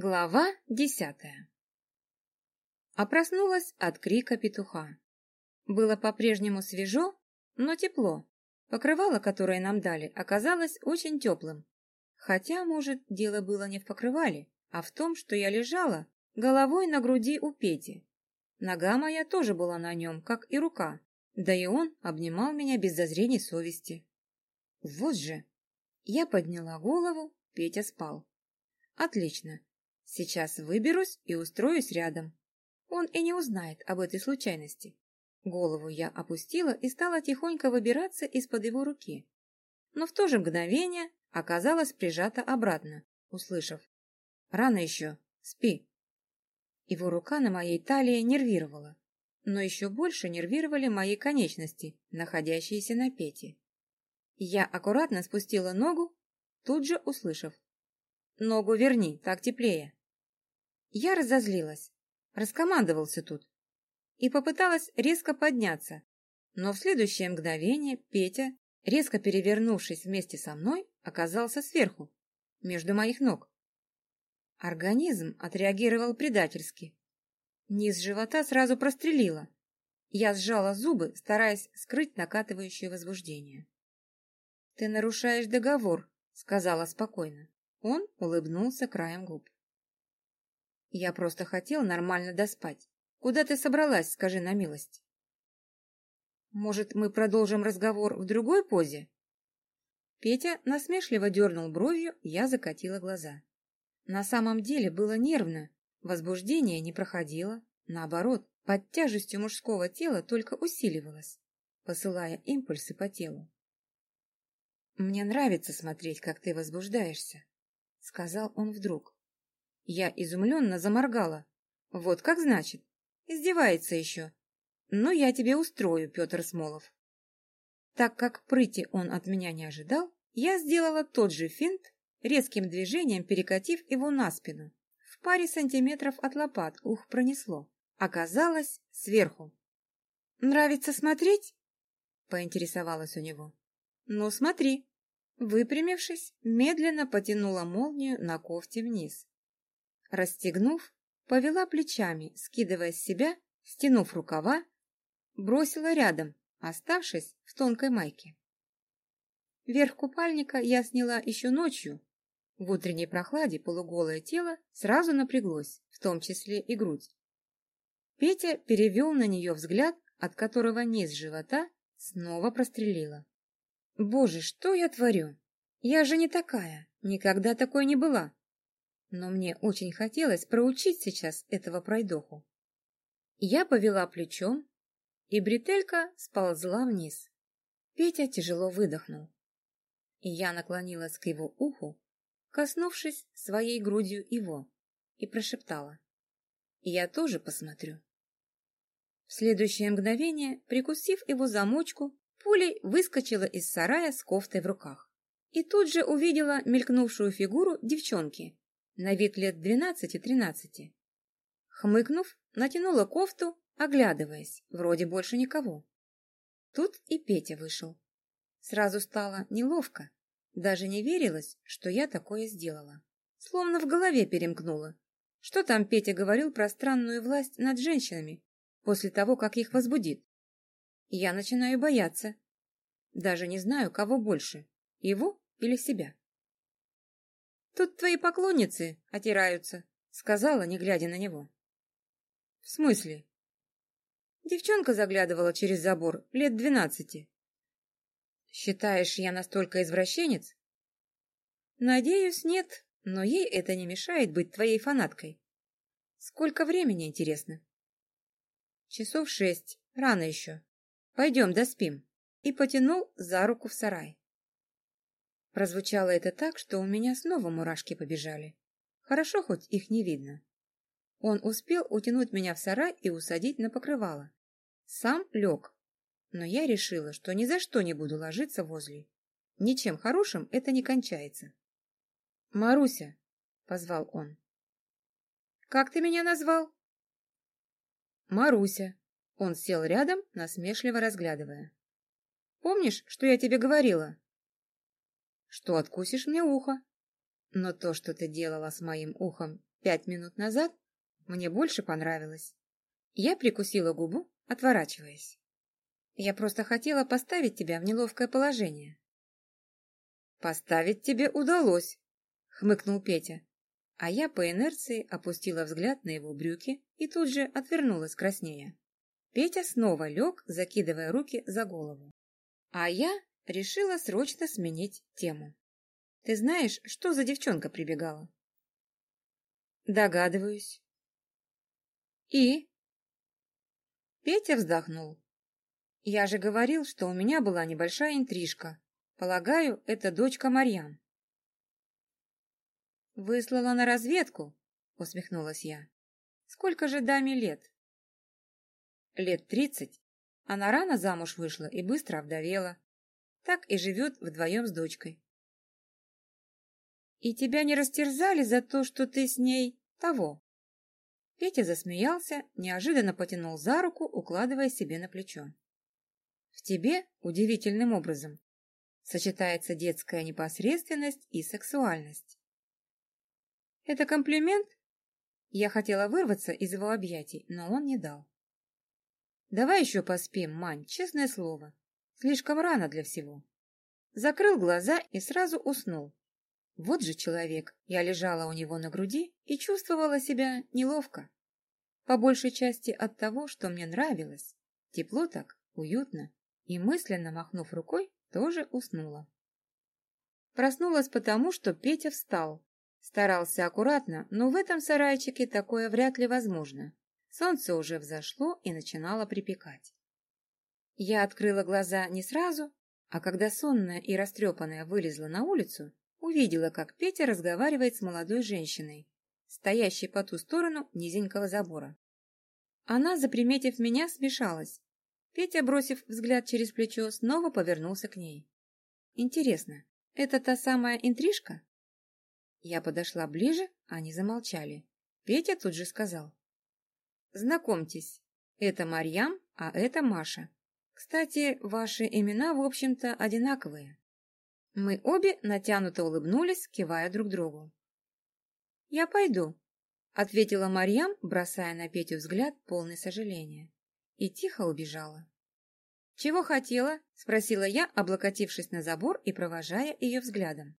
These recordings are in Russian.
Глава десятая А проснулась от крика петуха. Было по-прежнему свежо, но тепло. Покрывало, которое нам дали, оказалось очень теплым. Хотя, может, дело было не в покрывале, а в том, что я лежала головой на груди у Пети. Нога моя тоже была на нем, как и рука, да и он обнимал меня без зазрений совести. Вот же! Я подняла голову, Петя спал. Отлично. Сейчас выберусь и устроюсь рядом. Он и не узнает об этой случайности. Голову я опустила и стала тихонько выбираться из-под его руки. Но в то же мгновение оказалась прижата обратно, услышав. «Рано еще. Спи». Его рука на моей талии нервировала, но еще больше нервировали мои конечности, находящиеся на пете. Я аккуратно спустила ногу, тут же услышав. «Ногу верни, так теплее». Я разозлилась, раскомандовался тут и попыталась резко подняться, но в следующее мгновение Петя, резко перевернувшись вместе со мной, оказался сверху, между моих ног. Организм отреагировал предательски. Низ живота сразу прострелило. Я сжала зубы, стараясь скрыть накатывающее возбуждение. «Ты нарушаешь договор», — сказала спокойно. Он улыбнулся краем губ. Я просто хотел нормально доспать. Куда ты собралась, скажи на милость? Может, мы продолжим разговор в другой позе? Петя насмешливо дернул бровью, я закатила глаза. На самом деле было нервно, возбуждение не проходило, наоборот, под тяжестью мужского тела только усиливалось, посылая импульсы по телу. «Мне нравится смотреть, как ты возбуждаешься», — сказал он вдруг. Я изумленно заморгала. Вот как значит? Издевается еще. Но я тебе устрою, Петр Смолов. Так как прыти он от меня не ожидал, я сделала тот же финт, резким движением перекатив его на спину. В паре сантиметров от лопат ух пронесло. Оказалось сверху. «Нравится смотреть?» — поинтересовалась у него. «Ну, смотри». Выпрямившись, медленно потянула молнию на кофте вниз. Расстегнув, повела плечами, скидывая с себя, стянув рукава, бросила рядом, оставшись в тонкой майке. Верх купальника я сняла еще ночью. В утренней прохладе полуголое тело сразу напряглось, в том числе и грудь. Петя перевел на нее взгляд, от которого низ живота снова прострелила. «Боже, что я творю? Я же не такая, никогда такой не была!» Но мне очень хотелось проучить сейчас этого пройдоху. Я повела плечом, и бретелька сползла вниз. Петя тяжело выдохнул. И я наклонилась к его уху, коснувшись своей грудью его, и прошептала. «Я тоже посмотрю». В следующее мгновение, прикусив его замочку, пулей выскочила из сарая с кофтой в руках. И тут же увидела мелькнувшую фигуру девчонки, на вид лет двенадцати-тринадцати. Хмыкнув, натянула кофту, оглядываясь, вроде больше никого. Тут и Петя вышел. Сразу стало неловко, даже не верилось, что я такое сделала. Словно в голове перемкнуло. Что там Петя говорил про странную власть над женщинами после того, как их возбудит? Я начинаю бояться. Даже не знаю, кого больше, его или себя. Тут твои поклонницы отираются, сказала, не глядя на него. В смысле? Девчонка заглядывала через забор лет двенадцати. Считаешь, я настолько извращенец? Надеюсь, нет, но ей это не мешает быть твоей фанаткой. Сколько времени, интересно? Часов шесть, рано еще. Пойдем, доспим. И потянул за руку в сарай. Прозвучало это так, что у меня снова мурашки побежали. Хорошо, хоть их не видно. Он успел утянуть меня в сарай и усадить на покрывало. Сам лег, но я решила, что ни за что не буду ложиться возле. Ничем хорошим это не кончается. «Маруся!» — позвал он. «Как ты меня назвал?» «Маруся». Он сел рядом, насмешливо разглядывая. «Помнишь, что я тебе говорила?» Что откусишь мне ухо. Но то, что ты делала с моим ухом пять минут назад, мне больше понравилось. Я прикусила губу, отворачиваясь. Я просто хотела поставить тебя в неловкое положение. Поставить тебе удалось, хмыкнул Петя. А я по инерции опустила взгляд на его брюки и тут же отвернулась краснее. Петя снова лег, закидывая руки за голову. А я решила срочно сменить тему. Ты знаешь, что за девчонка прибегала? Догадываюсь. И? Петя вздохнул. Я же говорил, что у меня была небольшая интрижка. Полагаю, это дочка Марьян. Выслала на разведку, усмехнулась я. Сколько же даме лет? Лет тридцать. Она рано замуж вышла и быстро овдовела. Так и живет вдвоем с дочкой. И тебя не растерзали за то, что ты с ней того? Петя засмеялся, неожиданно потянул за руку, укладывая себе на плечо. В тебе удивительным образом сочетается детская непосредственность и сексуальность. Это комплимент? Я хотела вырваться из его объятий, но он не дал. Давай еще поспим, Мань, честное слово. Слишком рано для всего. Закрыл глаза и сразу уснул, вот же человек, я лежала у него на груди и чувствовала себя неловко. По большей части от того, что мне нравилось. Тепло так, уютно. И мысленно махнув рукой, тоже уснула. Проснулась потому, что Петя встал. Старался аккуратно, но в этом сарайчике такое вряд ли возможно. Солнце уже взошло и начинало припекать. Я открыла глаза не сразу, а когда сонная и растрепанная вылезла на улицу, увидела, как Петя разговаривает с молодой женщиной, стоящей по ту сторону низенького забора. Она, заприметив меня, смешалась. Петя, бросив взгляд через плечо, снова повернулся к ней. «Интересно, это та самая интрижка?» Я подошла ближе, они замолчали. Петя тут же сказал. «Знакомьтесь, это Марьям, а это Маша. Кстати, ваши имена, в общем-то, одинаковые». Мы обе натянуто улыбнулись, кивая друг другу. «Я пойду», — ответила Марьям, бросая на Петю взгляд, полный сожаления, и тихо убежала. «Чего хотела?» — спросила я, облокотившись на забор и провожая ее взглядом.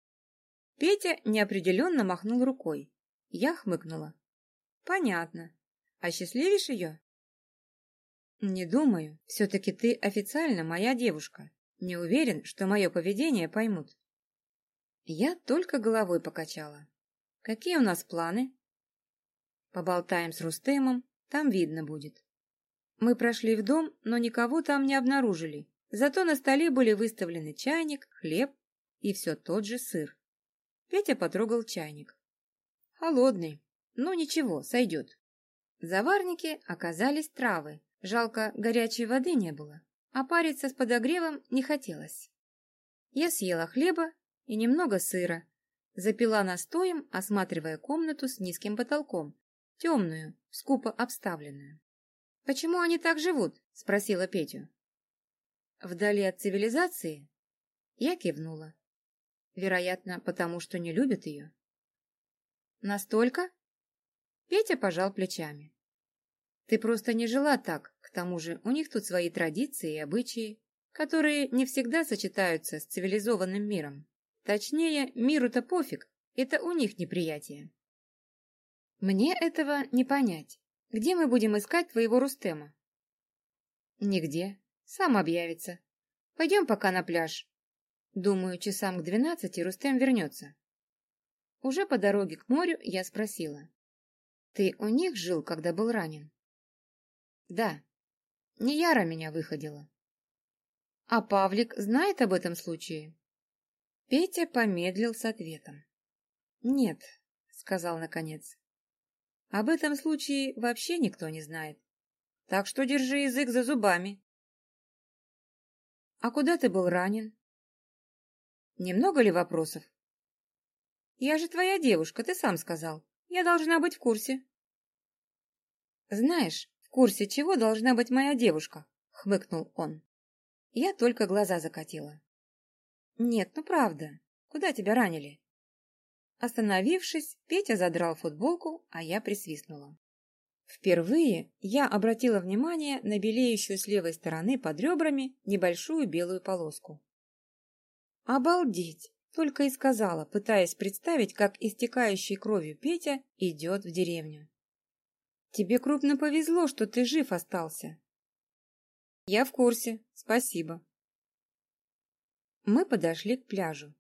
Петя неопределенно махнул рукой. Я хмыкнула. «Понятно. А счастливишь ее?» «Не думаю. Все-таки ты официально моя девушка. Не уверен, что мое поведение поймут. Я только головой покачала. Какие у нас планы? Поболтаем с Рустемом, там видно будет. Мы прошли в дом, но никого там не обнаружили. Зато на столе были выставлены чайник, хлеб и все тот же сыр. Петя потрогал чайник. Холодный. Ну ничего, сойдет. В заварнике оказались травы. Жалко, горячей воды не было а париться с подогревом не хотелось. Я съела хлеба и немного сыра, запила настоем, осматривая комнату с низким потолком, темную, скупо обставленную. «Почему они так живут?» — спросила Петю. «Вдали от цивилизации?» Я кивнула. Вероятно, потому что не любят ее. «Настолько?» Петя пожал плечами. Ты просто не жила так, к тому же у них тут свои традиции и обычаи, которые не всегда сочетаются с цивилизованным миром. Точнее, миру-то пофиг, это у них неприятие. Мне этого не понять. Где мы будем искать твоего Рустема? Нигде. Сам объявится. Пойдем пока на пляж. Думаю, часам к двенадцати Рустем вернется. Уже по дороге к морю я спросила. Ты у них жил, когда был ранен? Да, не Яра меня выходила. А Павлик знает об этом случае? Петя помедлил с ответом. Нет, сказал наконец. Об этом случае вообще никто не знает. Так что держи язык за зубами. А куда ты был ранен? Немного ли вопросов? Я же твоя девушка, ты сам сказал. Я должна быть в курсе. Знаешь, «В курсе чего должна быть моя девушка?» — хмыкнул он. Я только глаза закатила. «Нет, ну правда. Куда тебя ранили?» Остановившись, Петя задрал футболку, а я присвистнула. Впервые я обратила внимание на белеющую с левой стороны под ребрами небольшую белую полоску. «Обалдеть!» — только и сказала, пытаясь представить, как истекающий кровью Петя идет в деревню. «Тебе крупно повезло, что ты жив остался». «Я в курсе, спасибо». Мы подошли к пляжу.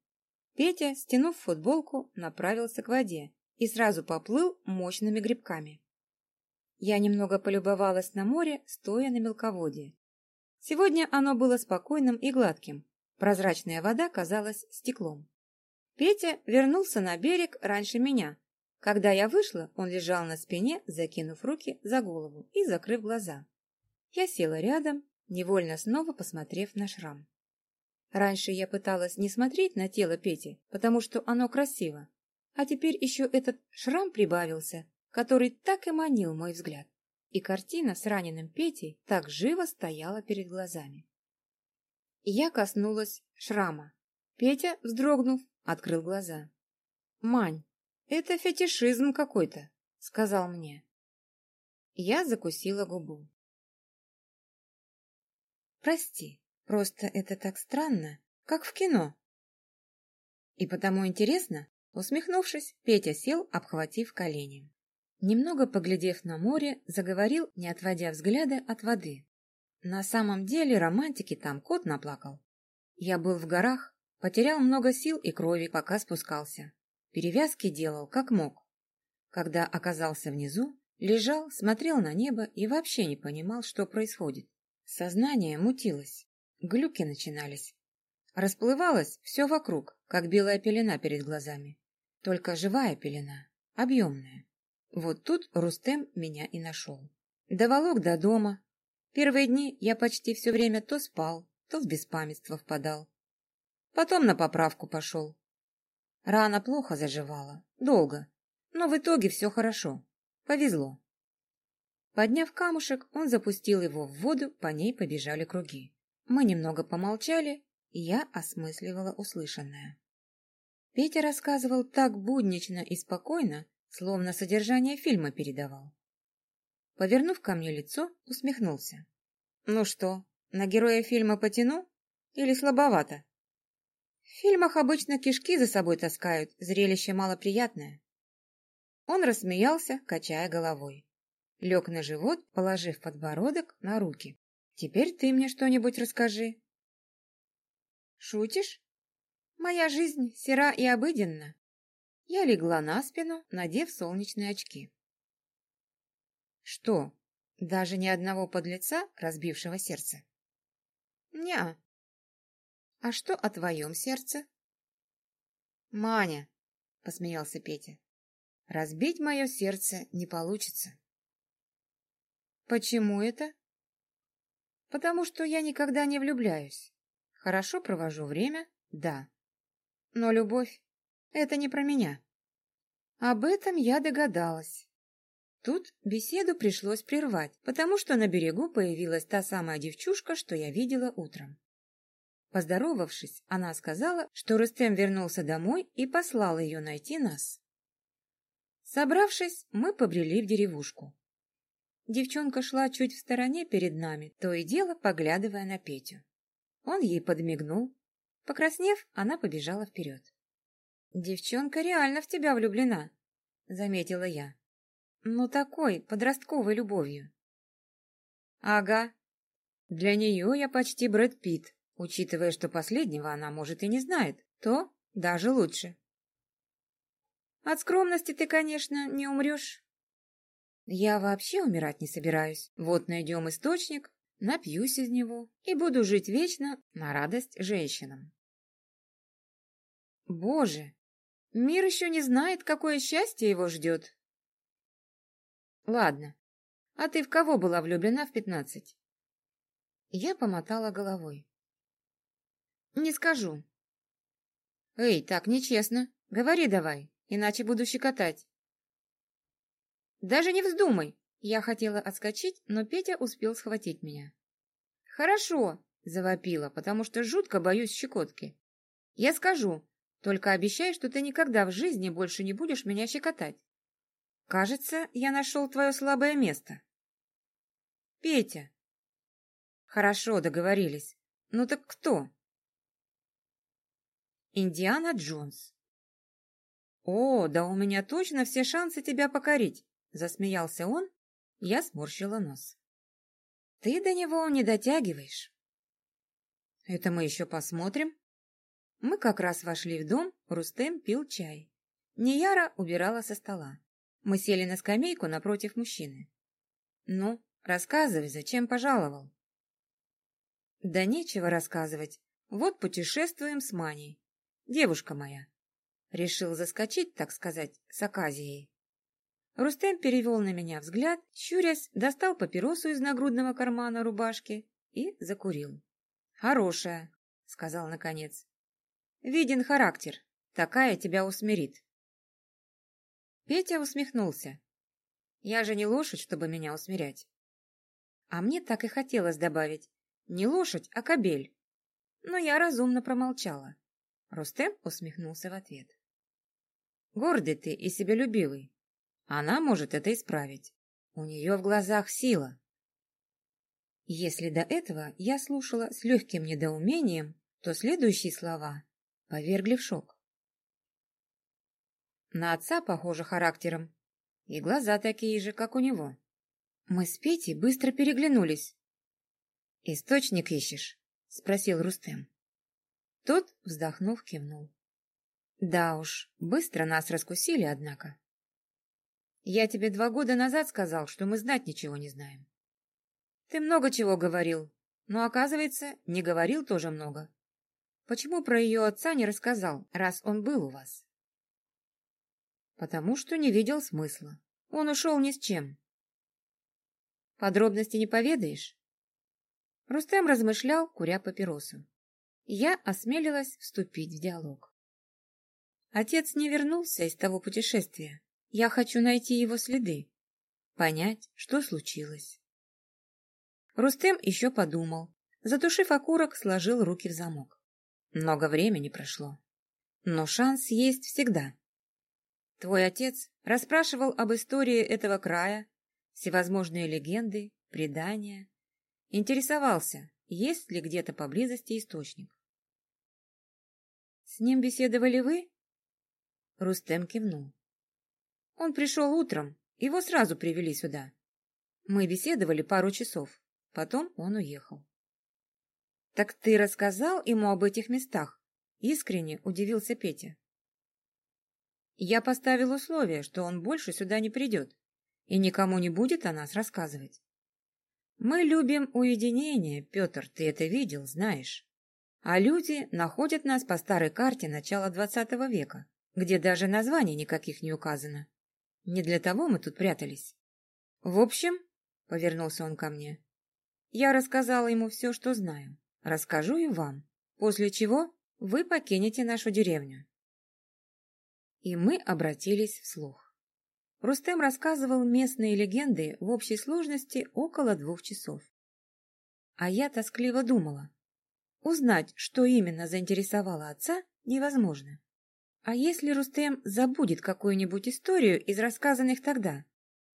Петя, стянув футболку, направился к воде и сразу поплыл мощными грибками. Я немного полюбовалась на море, стоя на мелководье. Сегодня оно было спокойным и гладким. Прозрачная вода казалась стеклом. Петя вернулся на берег раньше меня. Когда я вышла, он лежал на спине, закинув руки за голову и закрыв глаза. Я села рядом, невольно снова посмотрев на шрам. Раньше я пыталась не смотреть на тело Пети, потому что оно красиво. А теперь еще этот шрам прибавился, который так и манил мой взгляд. И картина с раненым Петей так живо стояла перед глазами. Я коснулась шрама. Петя, вздрогнув, открыл глаза. «Мань, это фетишизм какой-то», — сказал мне. Я закусила губу. «Прости, Просто это так странно, как в кино. И потому интересно, усмехнувшись, Петя сел, обхватив колени. Немного поглядев на море, заговорил, не отводя взгляда от воды. На самом деле романтики там кот наплакал. Я был в горах, потерял много сил и крови, пока спускался. Перевязки делал, как мог. Когда оказался внизу, лежал, смотрел на небо и вообще не понимал, что происходит. Сознание мутилось. Глюки начинались. Расплывалось все вокруг, как белая пелена перед глазами. Только живая пелена, объемная. Вот тут Рустем меня и нашел. Доволок до дома. Первые дни я почти все время то спал, то в беспамятство впадал. Потом на поправку пошел. Рана плохо заживала, долго, но в итоге все хорошо. Повезло. Подняв камушек, он запустил его в воду, по ней побежали круги. Мы немного помолчали, и я осмысливала услышанное. Петя рассказывал так буднично и спокойно, словно содержание фильма передавал. Повернув ко мне лицо, усмехнулся. «Ну что, на героя фильма потяну? Или слабовато?» «В фильмах обычно кишки за собой таскают, зрелище малоприятное». Он рассмеялся, качая головой. Лег на живот, положив подбородок на руки. Теперь ты мне что-нибудь расскажи. Шутишь? Моя жизнь сера и обыденна. Я легла на спину, надев солнечные очки. Что, даже ни одного подлеца, разбившего сердце? Неа. А что о твоем сердце? Маня, посмеялся Петя, разбить мое сердце не получится. Почему это? Потому что я никогда не влюбляюсь. Хорошо провожу время, да. Но любовь — это не про меня. Об этом я догадалась. Тут беседу пришлось прервать, потому что на берегу появилась та самая девчушка, что я видела утром. Поздоровавшись, она сказала, что Рустем вернулся домой и послал ее найти нас. Собравшись, мы побрели в деревушку. Девчонка шла чуть в стороне перед нами, то и дело поглядывая на Петю. Он ей подмигнул. Покраснев, она побежала вперед. «Девчонка реально в тебя влюблена», — заметила я. «Ну, такой, подростковой любовью». «Ага. Для нее я почти Брэд Питт, учитывая, что последнего она, может, и не знает, то даже лучше». «От скромности ты, конечно, не умрешь», я вообще умирать не собираюсь. Вот найдем источник, напьюсь из него и буду жить вечно на радость женщинам. Боже, мир еще не знает, какое счастье его ждет. Ладно, а ты в кого была влюблена в пятнадцать? Я помотала головой. Не скажу. Эй, так нечестно. Говори давай, иначе буду щекотать. Даже не вздумай!» Я хотела отскочить, но Петя успел схватить меня. «Хорошо!» — завопила, потому что жутко боюсь щекотки. «Я скажу, Только обещай, что ты никогда в жизни больше не будешь меня щекотать. Кажется, я нашел твое слабое место. Петя. Хорошо, договорились. Ну так кто? Индиана Джонс. О, да у меня точно все шансы тебя покорить, засмеялся он. Я сморщила нос. Ты до него не дотягиваешь. Это мы еще посмотрим. Мы как раз вошли в дом, Рустем пил чай. Нияра убирала со стола. Мы сели на скамейку напротив мужчины. Ну, рассказывай, зачем пожаловал? Да нечего рассказывать. Вот путешествуем с Маней. Девушка моя. Решил заскочить, так сказать, с Аказией. Рустем перевел на меня взгляд, щурясь, достал папиросу из нагрудного кармана рубашки и закурил. «Хорошая», — сказал наконец. Виден характер. Такая тебя усмирит. Петя усмехнулся. Я же не лошадь, чтобы меня усмирять. А мне так и хотелось добавить. Не лошадь, а кобель. Но я разумно промолчала. Рустем усмехнулся в ответ. Гордый ты и себялюбивый. Она может это исправить. У нее в глазах сила. Если до этого я слушала с легким недоумением, то следующие слова повергли в шок. На отца похоже характером, и глаза такие же, как у него. Мы с Петей быстро переглянулись. «Источник ищешь?» — спросил Рустем. Тот, вздохнув, кивнул. «Да уж, быстро нас раскусили, однако. Я тебе два года назад сказал, что мы знать ничего не знаем. Ты много чего говорил, но, оказывается, не говорил тоже много. Почему про ее отца не рассказал, раз он был у вас? Потому что не видел смысла. Он ушел ни с чем. Подробности не поведаешь? Рустем размышлял, куря папиросу. Я осмелилась вступить в диалог. Отец не вернулся из того путешествия. Я хочу найти его следы, понять, что случилось. Рустем еще подумал. Затушив окурок, сложил руки в замок. Много времени прошло. Но шанс есть всегда. Твой отец расспрашивал об истории этого края, всевозможные легенды, предания. Интересовался, есть ли где-то поблизости источник. «С ним беседовали вы?» Рустем кивнул. «Он пришел утром, его сразу привели сюда. Мы беседовали пару часов, потом он уехал. «Так ты рассказал ему об этих местах?» Искренне удивился Петя. «Я поставил условие, что он больше сюда не придет и никому не будет о нас рассказывать. Мы любим уединение, Петр, ты это видел, знаешь. А люди находят нас по старой карте начала двадцатого века, где даже названий никаких не указано. Не для того мы тут прятались. В общем, — повернулся он ко мне, — я рассказала ему все, что знаю. Расскажу и вам, после чего вы покинете нашу деревню. И мы обратились вслух. Рустем рассказывал местные легенды в общей сложности около двух часов. А я тоскливо думала. Узнать, что именно заинтересовало отца, невозможно. А если Рустем забудет какую-нибудь историю из рассказанных тогда,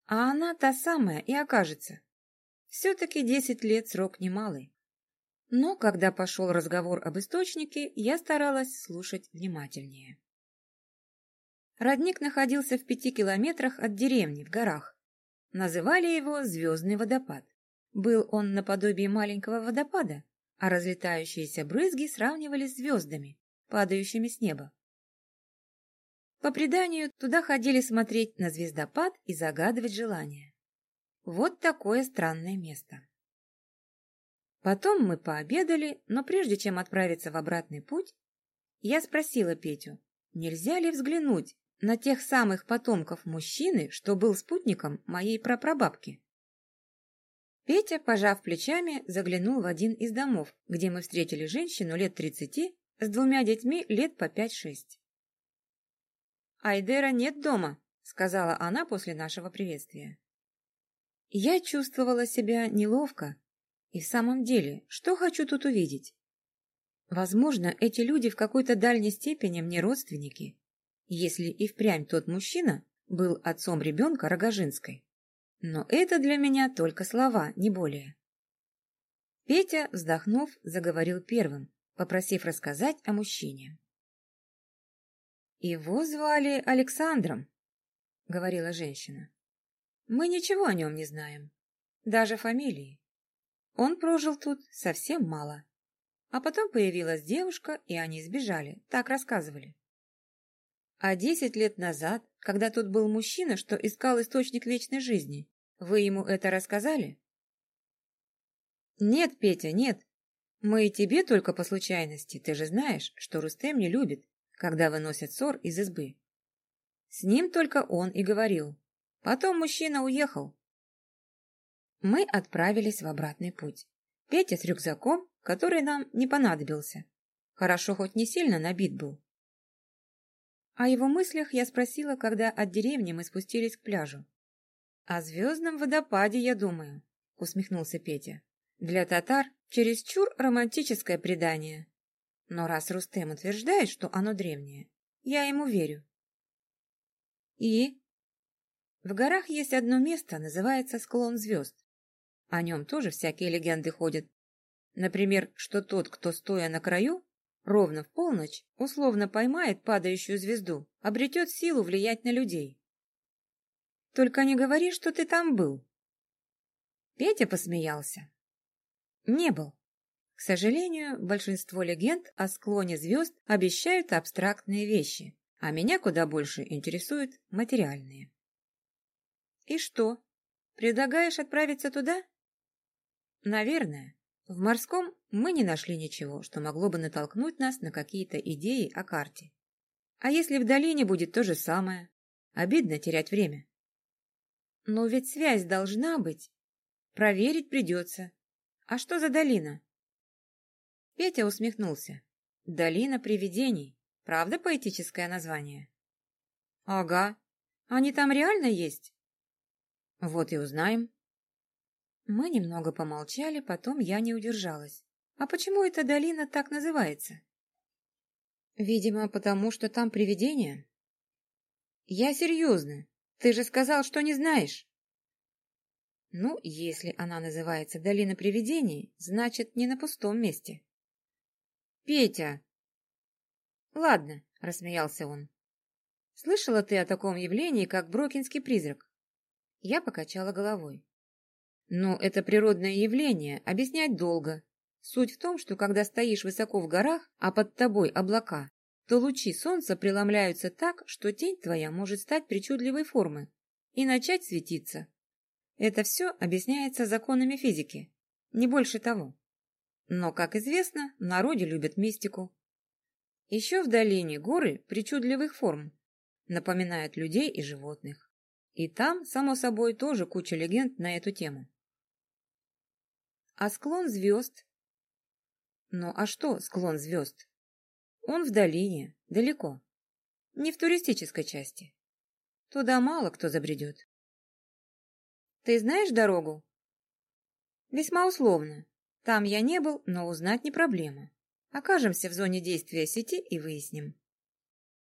а она та самая и окажется? Все-таки десять лет срок немалый. Но когда пошел разговор об источнике, я старалась слушать внимательнее. Родник находился в пяти километрах от деревни в горах. Называли его «Звездный водопад». Был он наподобие маленького водопада, а разлетающиеся брызги сравнивались с звездами, падающими с неба. По преданию, туда ходили смотреть на звездопад и загадывать желания. Вот такое странное место. Потом мы пообедали, но прежде чем отправиться в обратный путь, я спросила Петю, нельзя ли взглянуть на тех самых потомков мужчины, что был спутником моей прапрабабки. Петя, пожав плечами, заглянул в один из домов, где мы встретили женщину лет тридцати с двумя детьми лет по пять-шесть. «Айдера нет дома», — сказала она после нашего приветствия. Я чувствовала себя неловко, и в самом деле, что хочу тут увидеть? Возможно, эти люди в какой-то дальней степени мне родственники, если и впрямь тот мужчина был отцом ребенка Рогожинской. Но это для меня только слова, не более. Петя, вздохнув, заговорил первым, попросив рассказать о мужчине. «Его звали Александром», — говорила женщина. «Мы ничего о нем не знаем, даже фамилии. Он прожил тут совсем мало. А потом появилась девушка, и они сбежали, так рассказывали. А десять лет назад, когда тут был мужчина, что искал источник вечной жизни, вы ему это рассказали? Нет, Петя, нет. Мы и тебе только по случайности. Ты же знаешь, что Рустем не любит, когда выносят ссор из избы. С ним только он и говорил. Потом мужчина уехал. Мы отправились в обратный путь. Петя с рюкзаком, который нам не понадобился. Хорошо, хоть не сильно набит был. О его мыслях я спросила, когда от деревни мы спустились к пляжу. «О звездном водопаде, я думаю», — усмехнулся Петя. «Для татар чересчур романтическое предание. Но раз Рустем утверждает, что оно древнее, я ему верю». «И?» «В горах есть одно место, называется Склон звезд. О нем тоже всякие легенды ходят. Например, что тот, кто стоя на краю, ровно в полночь условно поймает падающую звезду, обретет силу влиять на людей. Только не говори, что ты там был. Петя посмеялся. Не был. К сожалению, большинство легенд о склоне звезд обещают абстрактные вещи, а меня куда больше интересуют материальные. И что, предлагаешь отправиться туда? Наверное. В морском мы не нашли ничего, что могло бы натолкнуть нас на какие-то идеи о карте. А если в долине будет то же самое? Обидно терять время. Но ведь связь должна быть. Проверить придется. А что за долина? Петя усмехнулся. Долина привидений. Правда поэтическое название? Ага. Они там реально есть? Вот и узнаем. Мы немного помолчали, потом я не удержалась. А почему эта долина так называется? Видимо, потому что там привидения. Я серьезно. Ты же сказал, что не знаешь. Ну, если она называется Долина привидений, значит, не на пустом месте. Петя! Ладно, рассмеялся он. Слышала ты о таком явлении, как брокинский призрак? Я покачала головой. Ну, это природное явление, объяснять долго. Суть в том, что когда стоишь высоко в горах, а под тобой облака, то лучи солнца преломляются так, что тень твоя может стать причудливой формы и начать светиться. Это все объясняется законами физики, не больше того. Но, как известно, народе любят мистику. Еще в долине горы причудливых форм, напоминают людей и животных. И там, само собой, тоже куча легенд на эту тему. А склон звезд? Ну а что склон звезд? Он в долине, далеко. Не в туристической части. Туда мало кто забредет. Ты знаешь дорогу? Весьма условно. Там я не был, но узнать не проблема. Окажемся в зоне действия сети и выясним.